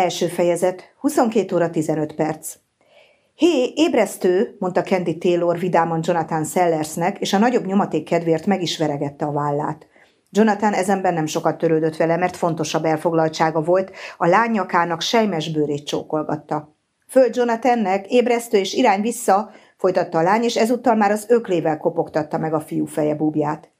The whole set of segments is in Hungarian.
Első fejezet, 22 óra 15 perc. Hé, ébresztő, mondta Candy Taylor vidáman Jonathan Sellersnek, és a nagyobb nyomaték kedvéért meg is veregette a vállát. Jonathan ezenben nem sokat törődött vele, mert fontosabb elfoglaltsága volt, a lány nyakának sejmes bőrét csókolgatta. Föld Jonathannek, ébresztő és irány vissza, folytatta a lány, és ezúttal már az öklével kopogtatta meg a fiú feje búbját.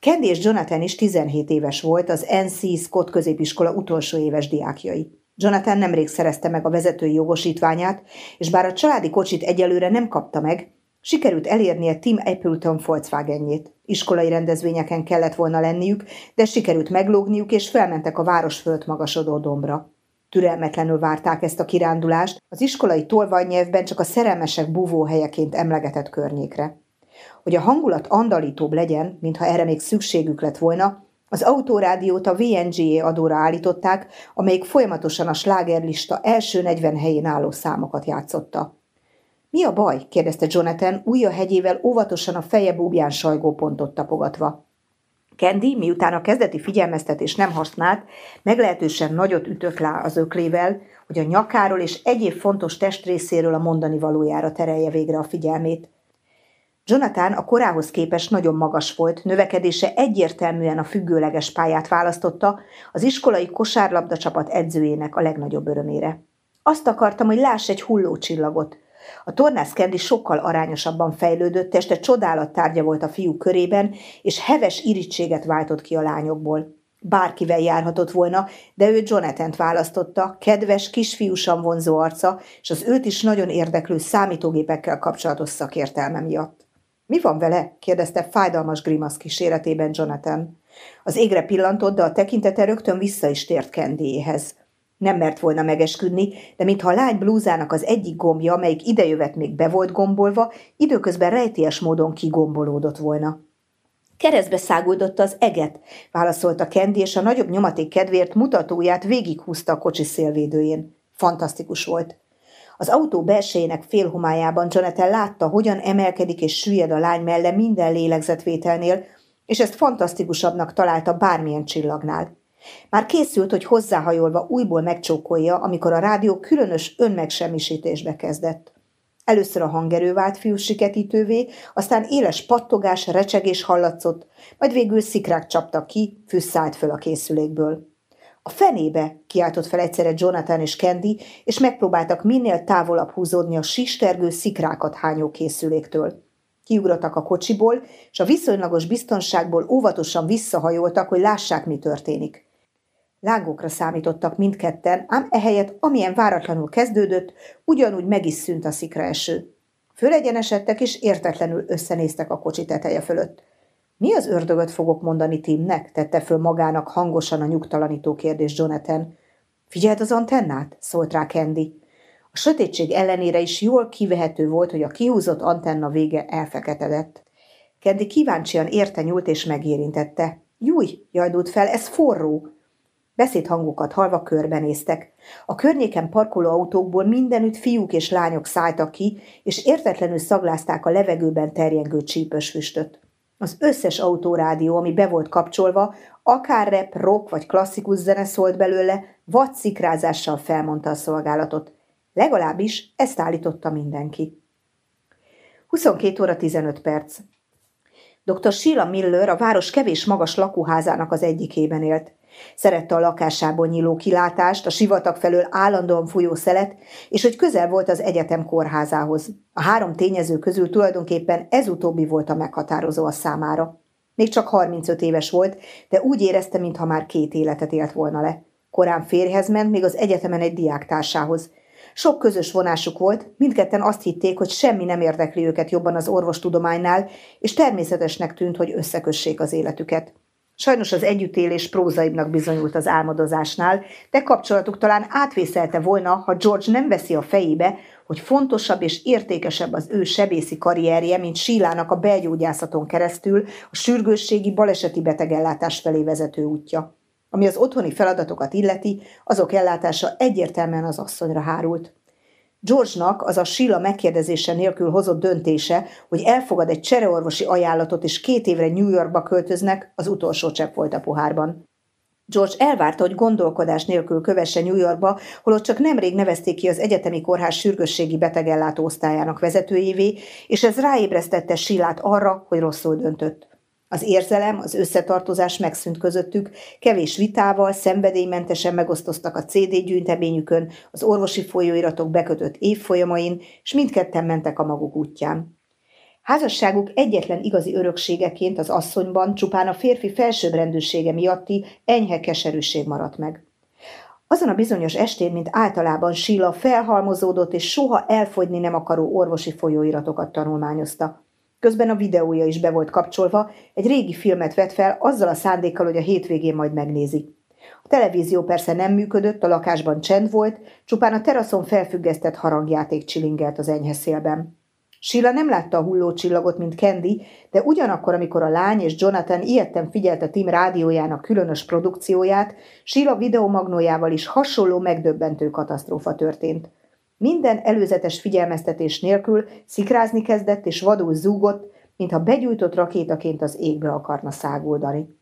Candy és Jonathan is 17 éves volt, az NC Scott középiskola utolsó éves diákjai. Jonathan nemrég szerezte meg a vezetői jogosítványát, és bár a családi kocsit egyelőre nem kapta meg, sikerült elérnie Tim Appleton Volkswagenjét. Iskolai rendezvényeken kellett volna lenniük, de sikerült meglógniuk, és felmentek a város fölött magasodó dombra. Türelmetlenül várták ezt a kirándulást, az iskolai tolvajnyelvben csak a szerelmesek búvóhelyeként emlegetett környékre. Hogy a hangulat andalítóbb legyen, mintha erre még szükségük lett volna, az autórádiót a VNGA adóra állították, amelyik folyamatosan a slágerlista első 40 helyén álló számokat játszotta. Mi a baj? kérdezte Jonathan, újja hegyével óvatosan a feje búbján sajgó pontot tapogatva. Candy, miután a kezdeti figyelmeztetés nem használt, meglehetősen nagyot ütött lá az öklével, hogy a nyakáról és egyéb fontos testrészéről a mondani valójára terelje végre a figyelmét. Jonathan a korához képest nagyon magas volt, növekedése egyértelműen a függőleges pályát választotta, az iskolai kosárlabda csapat edzőjének a legnagyobb örömére. Azt akartam, hogy láss egy hullócsillagot. A tornász Candy sokkal arányosabban fejlődött, teste csodálat tárgya volt a fiú körében, és heves irítséget váltott ki a lányokból. Bárkivel járhatott volna, de ő Jonathan-t választotta, kedves, kisfiúsan vonzó arca, és az őt is nagyon érdeklő számítógépekkel kapcsolatos szakértelme miatt. Mi van vele? kérdezte fájdalmas grimasz kíséretében Jonathan. Az égre pillantott, de a tekintete rögtön vissza is tért Candyéhez. Nem mert volna megesküdni, de mintha a lány blúzának az egyik gombja, amelyik idejövet még be volt gombolva, időközben rejtélyes módon kigombolódott volna. Keresztbe száguldotta az eget, válaszolta Kendi, és a nagyobb nyomaték kedvéért mutatóját végighúzta a kocsi szélvédőjén. Fantasztikus volt. Az autó belsejének félhomályában Jonathan látta, hogyan emelkedik és süllyed a lány melle minden lélegzetvételnél, és ezt fantasztikusabbnak találta bármilyen csillagnál. Már készült, hogy hozzáhajolva újból megcsókolja, amikor a rádió különös önmegsemmisítésbe kezdett. Először a hangerő vált fiúsiketítővé, aztán éles pattogás, recsegés hallatszott, majd végül szikrák csaptak ki, fűszállt föl a készülékből. A fenébe, kiáltott fel egyszerre Jonathan és Candy, és megpróbáltak minél távolabb húzódni a sistergő szikrákat hányó készüléktől. Kiugrottak a kocsiból, és a viszonylagos biztonságból óvatosan visszahajoltak, hogy lássák, mi történik. Lángokra számítottak mindketten, ám ehelyett, amilyen váratlanul kezdődött, ugyanúgy meg is szűnt a szikraeső. Fölegyenesedtek, és értetlenül összenéztek a kocsi teteje fölött. Mi az ördögöt fogok mondani Timnek? tette föl magának hangosan a nyugtalanító kérdés Jonathan. Figyeld az antennát? szólt rá Candy. A sötétség ellenére is jól kivehető volt, hogy a kihúzott antenna vége elfeketedett. Candy kíváncsian érte nyúlt és megérintette. Júj, jajdult fel, ez forró! Beszédhangokat halva körbenéztek. A környéken parkoló autókból mindenütt fiúk és lányok szálltak ki, és értetlenül szaglázták a levegőben terjengő csípős füstöt. Az összes autórádió, ami be volt kapcsolva, akár rep, rock vagy klasszikus zene szólt belőle, vad szikrázással felmondta a szolgálatot. Legalábbis ezt állította mindenki. 22 óra 15 perc. Dr. Sheila Miller a város kevés magas lakóházának az egyikében élt. Szerette a lakásából nyíló kilátást, a sivatag felől állandóan folyó szelet, és hogy közel volt az egyetem kórházához. A három tényező közül tulajdonképpen ez utóbbi volt a meghatározó a számára. Még csak 35 éves volt, de úgy érezte, mintha már két életet élt volna le. Korán férjhez ment, még az egyetemen egy diáktársához. Sok közös vonásuk volt, mindketten azt hitték, hogy semmi nem érdekli őket jobban az orvostudománynál, és természetesnek tűnt, hogy összekössék az életüket. Sajnos az együttélés prózaibbnak bizonyult az álmodozásnál, de kapcsolatuk talán átvészelte volna, ha George nem veszi a fejébe, hogy fontosabb és értékesebb az ő sebészi karrierje, mint Sílának a belgyógyászaton keresztül a sürgősségi baleseti betegellátás felé vezető útja. Ami az otthoni feladatokat illeti, azok ellátása egyértelműen az asszonyra hárult. George-nak az a Sheila megkérdezése nélkül hozott döntése, hogy elfogad egy csereorvosi ajánlatot és két évre New Yorkba költöznek, az utolsó csepp volt a pohárban. George elvárta, hogy gondolkodás nélkül kövesse New Yorkba, holott csak nemrég nevezték ki az egyetemi kórház sürgősségi betegellátó osztályának vezetőjévé, és ez ráébresztette Silát arra, hogy rosszul döntött. Az érzelem, az összetartozás megszűnt közöttük, kevés vitával, szenvedélymentesen megosztoztak a CD gyűjteményükön, az orvosi folyóiratok bekötött évfolyamain, és mindketten mentek a maguk útján. Házasságuk egyetlen igazi örökségeként az asszonyban csupán a férfi felsőbbrendűsége miatti enyhe keserűség maradt meg. Azon a bizonyos estén, mint általában Síla felhalmozódott és soha elfogyni nem akaró orvosi folyóiratokat tanulmányozta. Közben a videója is be volt kapcsolva, egy régi filmet vett fel, azzal a szándékkal, hogy a hétvégén majd megnézi. A televízió persze nem működött, a lakásban csend volt, csupán a teraszon felfüggesztett harangjáték csilingelt az enyhe szélben. Sheila nem látta a hulló csillagot, mint Candy, de ugyanakkor, amikor a lány és Jonathan ilyetten figyelte Tim rádiójának különös produkcióját, Sheila videomagnójával is hasonló megdöbbentő katasztrófa történt. Minden előzetes figyelmeztetés nélkül szikrázni kezdett és vadul zúgott, mintha begyújtott rakétaként az égbe akarna száguldani.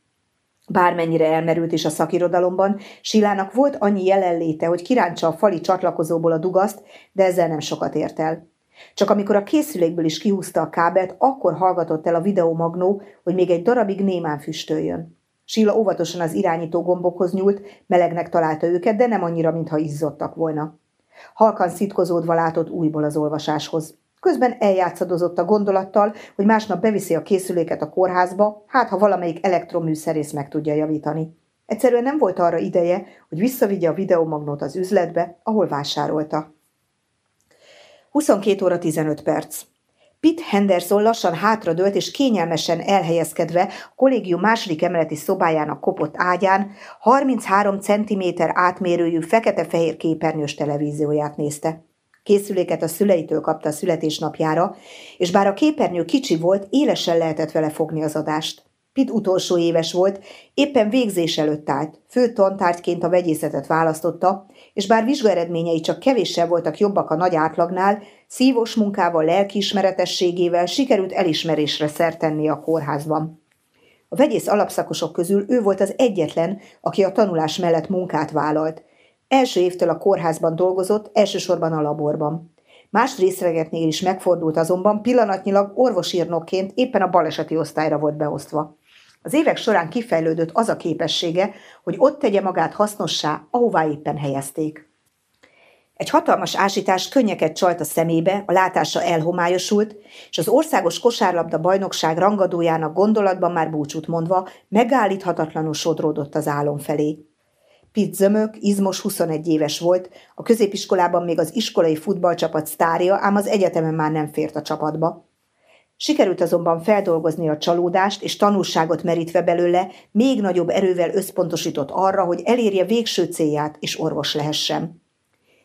Bármennyire elmerült is a szakirodalomban, Silának volt annyi jelenléte, hogy kirántsa a fali csatlakozóból a dugaszt, de ezzel nem sokat ért el. Csak amikor a készülékből is kihúzta a kábelt, akkor hallgatott el a videomagnó, hogy még egy darabig némán füstöljön. Sila óvatosan az irányító gombokhoz nyúlt, melegnek találta őket, de nem annyira, mintha izzottak volna. Halkan szitkozódva látott újból az olvasáshoz. Közben eljátszadozott a gondolattal, hogy másnap beviszi a készüléket a kórházba, hát ha valamelyik elektroműszerész meg tudja javítani. Egyszerűen nem volt arra ideje, hogy visszavigye a videomagnót az üzletbe, ahol vásárolta. 22 óra 15 perc. Pitt Henderson lassan hátradőlt és kényelmesen elhelyezkedve a kollégium második emeleti szobájának kopott ágyán 33 cm átmérőjű fekete-fehér képernyős televízióját nézte. Készüléket a szüleitől kapta a születésnapjára, és bár a képernyő kicsi volt, élesen lehetett vele fogni az adást. Pitt utolsó éves volt, éppen végzés előtt állt, fő tantárgyként a vegyészetet választotta, és bár vizsgaeredményei csak kevéssel voltak jobbak a nagy átlagnál, szívós munkával, lelkiismeretességével sikerült elismerésre szert tenni a kórházban. A vegyész alapszakosok közül ő volt az egyetlen, aki a tanulás mellett munkát vállalt. Első évtől a kórházban dolgozott, elsősorban a laborban. Más részlegeknél is megfordult azonban, pillanatnyilag orvosírnokként éppen a baleseti osztályra volt beosztva. Az évek során kifejlődött az a képessége, hogy ott tegye magát hasznossá, ahová éppen helyezték. Egy hatalmas ásítás könnyeket csalt a szemébe, a látása elhomályosult, és az országos kosárlabda bajnokság rangadójának gondolatban már búcsút mondva megállíthatatlanul sodródott az álom felé. Pitt zömök, izmos 21 éves volt, a középiskolában még az iskolai futballcsapat sztárja, ám az egyetemen már nem fért a csapatba. Sikerült azonban feldolgozni a csalódást, és tanulságot merítve belőle még nagyobb erővel összpontosított arra, hogy elérje végső célját, és orvos lehessen.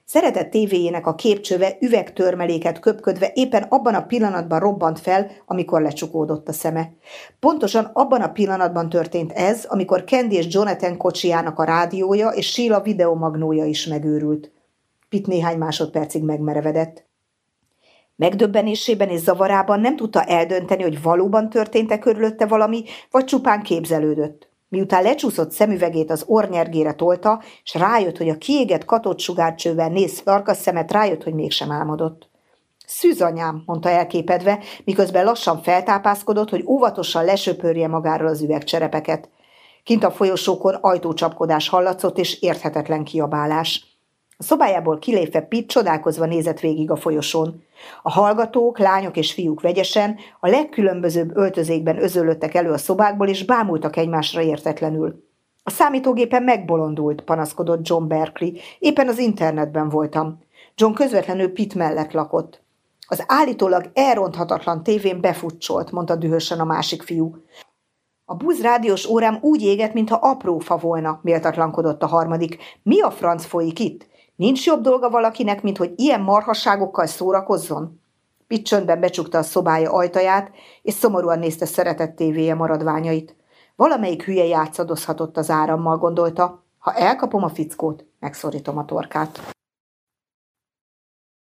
Szeretett tévéjének a képcsöve üvegtörmeléket köpködve éppen abban a pillanatban robbant fel, amikor lecsukódott a szeme. Pontosan abban a pillanatban történt ez, amikor Candy és Jonathan kocsijának a rádiója és Sheila videomagnója is megőrült. Pitt néhány másodpercig megmerevedett. Megdöbbenésében és zavarában nem tudta eldönteni, hogy valóban történt-e körülötte valami, vagy csupán képzelődött. Miután lecsúszott szemüvegét az ornyergére tolta, és rájött, hogy a kiégett katott sugárcsővel néz farkas szemet, rájött, hogy mégsem álmodott. Szűzanyám, mondta elképedve, miközben lassan feltápászkodott, hogy óvatosan lesöpörje magáról az üvegcserepeket. Kint a folyosókon ajtócsapkodás hallatszott, és érthetetlen kiabálás. A szobájából kilépve Pitt csodálkozva nézett végig a folyosón. A hallgatók, lányok és fiúk vegyesen, a legkülönbözőbb öltözékben özöllöttek elő a szobákból, és bámultak egymásra értetlenül. A számítógépen megbolondult, panaszkodott John Berkeley. Éppen az internetben voltam. John közvetlenül Pitt mellett lakott. Az állítólag elronthatatlan tévén befutcsolt, mondta dühösen a másik fiú. A buz rádiós órám úgy éget, mintha apró fa volna, méltatlankodott a harmadik. Mi a franc folyik itt? Nincs jobb dolga valakinek, mint hogy ilyen marhasságokkal szórakozzon? Pitt becsukta a szobája ajtaját, és szomorúan nézte szeretett tévéje maradványait. Valamelyik hülye játszadozhatott az árammal, gondolta. Ha elkapom a fickót, megszorítom a torkát.